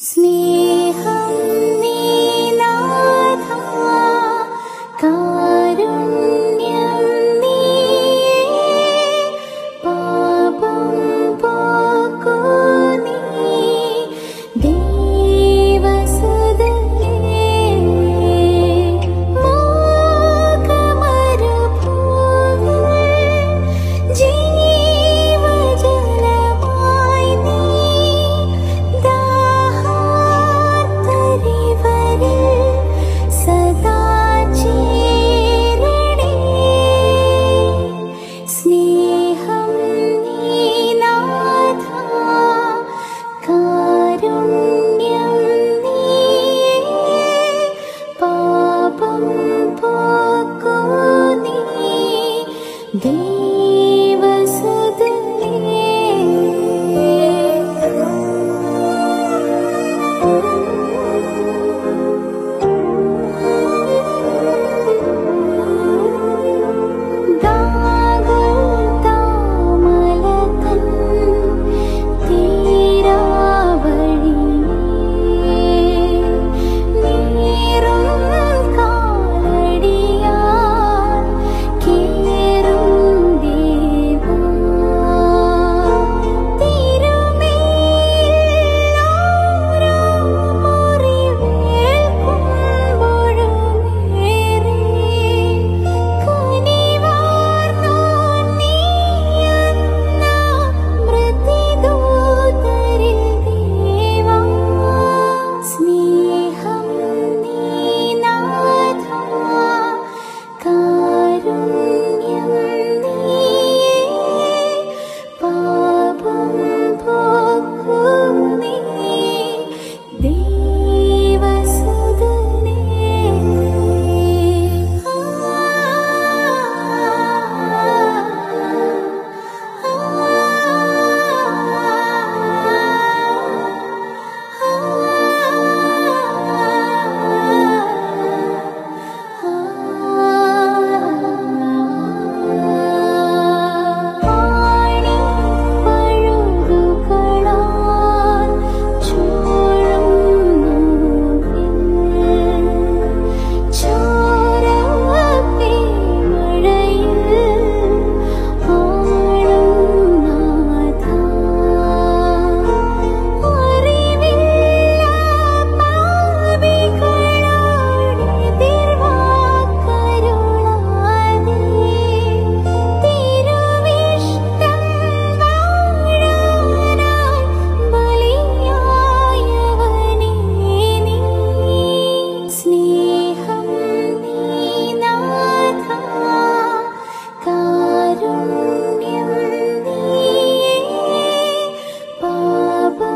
സ്നേഹം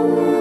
Lord.